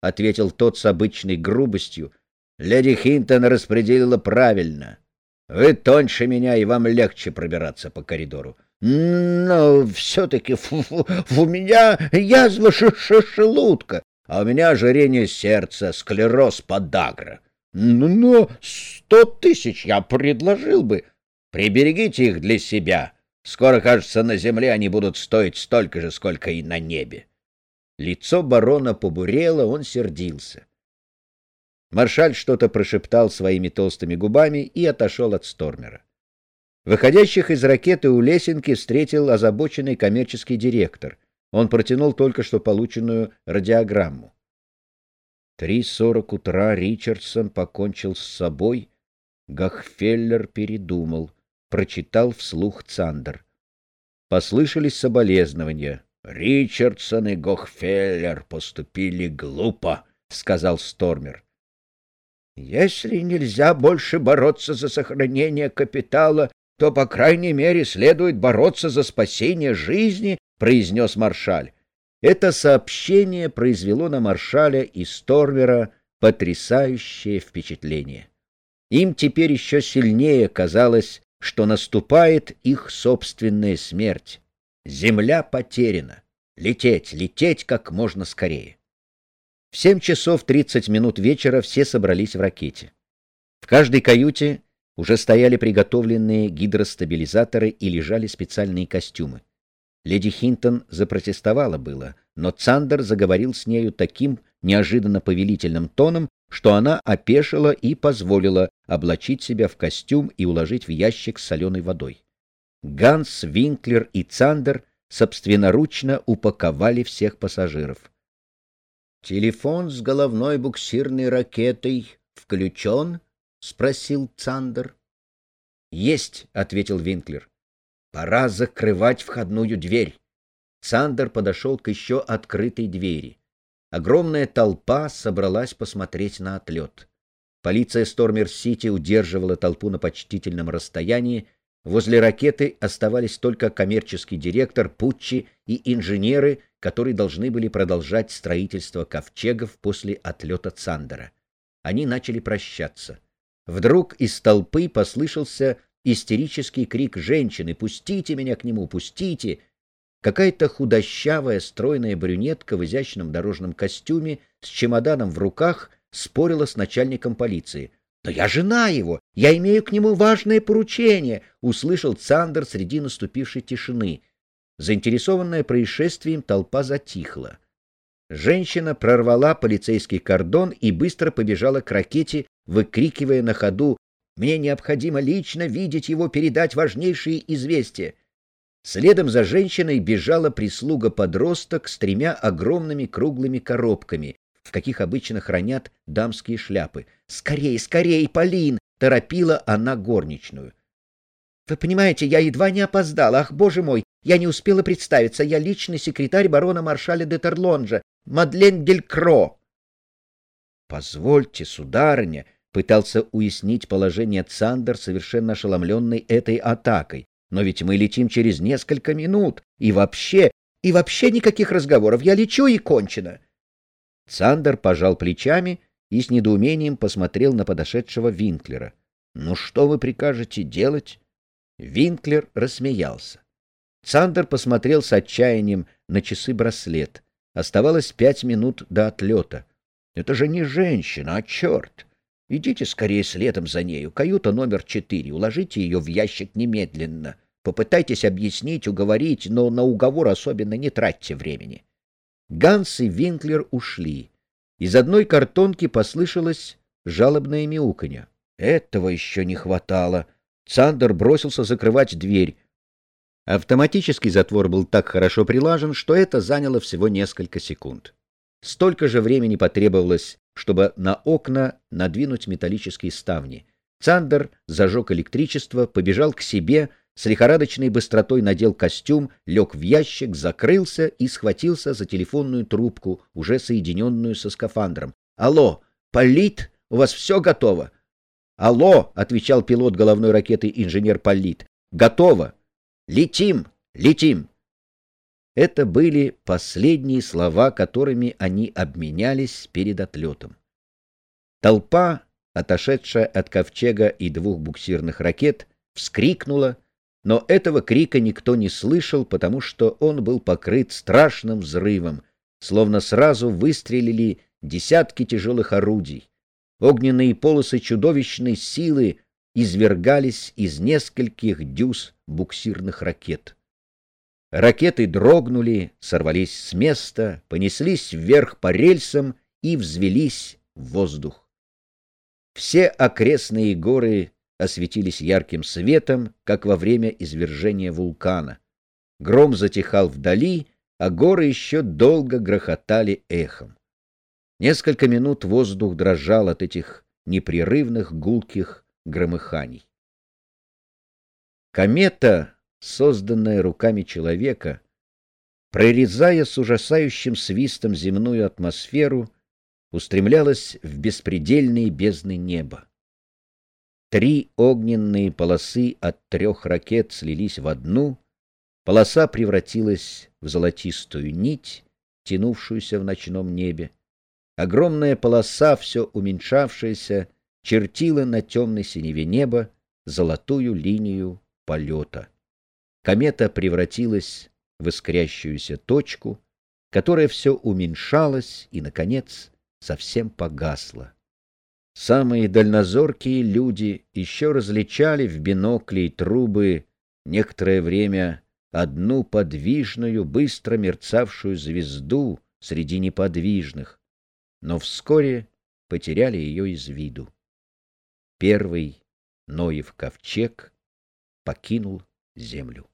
— ответил тот с обычной грубостью. «Леди Хинтон распределила правильно. Вы тоньше меня, и вам легче пробираться по коридору. Но все-таки у меня язва желудка, а у меня ожирение сердца, склероз подагра. Но ну, ну, сто тысяч я предложил бы. Приберегите их для себя. Скоро, кажется, на земле они будут стоить столько же, сколько и на небе. Лицо барона побурело, он сердился. Маршаль что-то прошептал своими толстыми губами и отошел от Стормера. Выходящих из ракеты у лесенки встретил озабоченный коммерческий директор. Он протянул только что полученную радиограмму. Три сорок утра Ричардсон покончил с собой. Гахфеллер передумал. Прочитал вслух Цандер. Послышались соболезнования. «Ричардсон и Гохфеллер поступили глупо», — сказал Стормер. «Если нельзя больше бороться за сохранение капитала, то, по крайней мере, следует бороться за спасение жизни», — произнес Маршаль. Это сообщение произвело на Маршаля и Стормера потрясающее впечатление. Им теперь еще сильнее казалось, что наступает их собственная смерть. Земля потеряна. Лететь, лететь как можно скорее. В семь часов тридцать минут вечера все собрались в ракете. В каждой каюте уже стояли приготовленные гидростабилизаторы и лежали специальные костюмы. Леди Хинтон запротестовала было, но Цандер заговорил с нею таким неожиданно повелительным тоном, что она опешила и позволила облачить себя в костюм и уложить в ящик с соленой водой. Ганс, Винклер и Цандер собственноручно упаковали всех пассажиров. — Телефон с головной буксирной ракетой включен? — спросил Цандер. — Есть, — ответил Винклер. — Пора закрывать входную дверь. Цандер подошел к еще открытой двери. Огромная толпа собралась посмотреть на отлет. Полиция Стормер-Сити удерживала толпу на почтительном расстоянии, Возле ракеты оставались только коммерческий директор Путчи и инженеры, которые должны были продолжать строительство ковчегов после отлета Цандера. Они начали прощаться. Вдруг из толпы послышался истерический крик женщины «Пустите меня к нему! Пустите!» Какая-то худощавая, стройная брюнетка в изящном дорожном костюме с чемоданом в руках спорила с начальником полиции — «Но я жена его! Я имею к нему важное поручение!» — услышал Цандер среди наступившей тишины. Заинтересованная происшествием, толпа затихла. Женщина прорвала полицейский кордон и быстро побежала к ракете, выкрикивая на ходу «Мне необходимо лично видеть его, передать важнейшие известия!» Следом за женщиной бежала прислуга-подросток с тремя огромными круглыми коробками, в каких обычно хранят дамские шляпы. «Скорей, скорей, Полин!» — торопила она горничную. «Вы понимаете, я едва не опоздала. Ах, боже мой, я не успела представиться. Я личный секретарь барона-маршаля де Терлонжа, Мадлен Делькро». «Позвольте, сударыня», — пытался уяснить положение Цандер, совершенно ошеломленный этой атакой. «Но ведь мы летим через несколько минут. И вообще, и вообще никаких разговоров. Я лечу и кончено». Сандер пожал плечами и с недоумением посмотрел на подошедшего Винклера. «Ну что вы прикажете делать?» Винклер рассмеялся. Сандер посмотрел с отчаянием на часы браслет. Оставалось пять минут до отлета. «Это же не женщина, а черт! Идите скорее следом за нею. Каюта номер четыре. Уложите ее в ящик немедленно. Попытайтесь объяснить, уговорить, но на уговор особенно не тратьте времени». Ганс и Винклер ушли. Из одной картонки послышалось жалобное мяуканье. Этого еще не хватало. Цандер бросился закрывать дверь. Автоматический затвор был так хорошо прилажен, что это заняло всего несколько секунд. Столько же времени потребовалось, чтобы на окна надвинуть металлические ставни. Цандер зажег электричество, побежал к себе, с лихорадочной быстротой надел костюм, лег в ящик, закрылся и схватился за телефонную трубку, уже соединенную со скафандром. «Алло, Полит, у вас все готово?» «Алло!» — отвечал пилот головной ракеты инженер Полит. «Готово! Летим! Летим!» Это были последние слова, которыми они обменялись перед отлетом. Толпа, отошедшая от ковчега и двух буксирных ракет, вскрикнула, но этого крика никто не слышал, потому что он был покрыт страшным взрывом, словно сразу выстрелили десятки тяжелых орудий. Огненные полосы чудовищной силы извергались из нескольких дюз буксирных ракет. Ракеты дрогнули, сорвались с места, понеслись вверх по рельсам и взвелись в воздух. Все окрестные горы осветились ярким светом, как во время извержения вулкана. Гром затихал вдали, а горы еще долго грохотали эхом. Несколько минут воздух дрожал от этих непрерывных гулких громыханий. Комета, созданная руками человека, прорезая с ужасающим свистом земную атмосферу, устремлялась в беспредельные бездны неба. Три огненные полосы от трех ракет слились в одну, полоса превратилась в золотистую нить, тянувшуюся в ночном небе. Огромная полоса, все уменьшавшаяся, чертила на темной синеве неба золотую линию полета. Комета превратилась в искрящуюся точку, которая все уменьшалась и, наконец, совсем погасла. Самые дальнозоркие люди еще различали в бинокле и трубы некоторое время одну подвижную, быстро мерцавшую звезду среди неподвижных, но вскоре потеряли ее из виду. Первый Ноев ковчег покинул землю.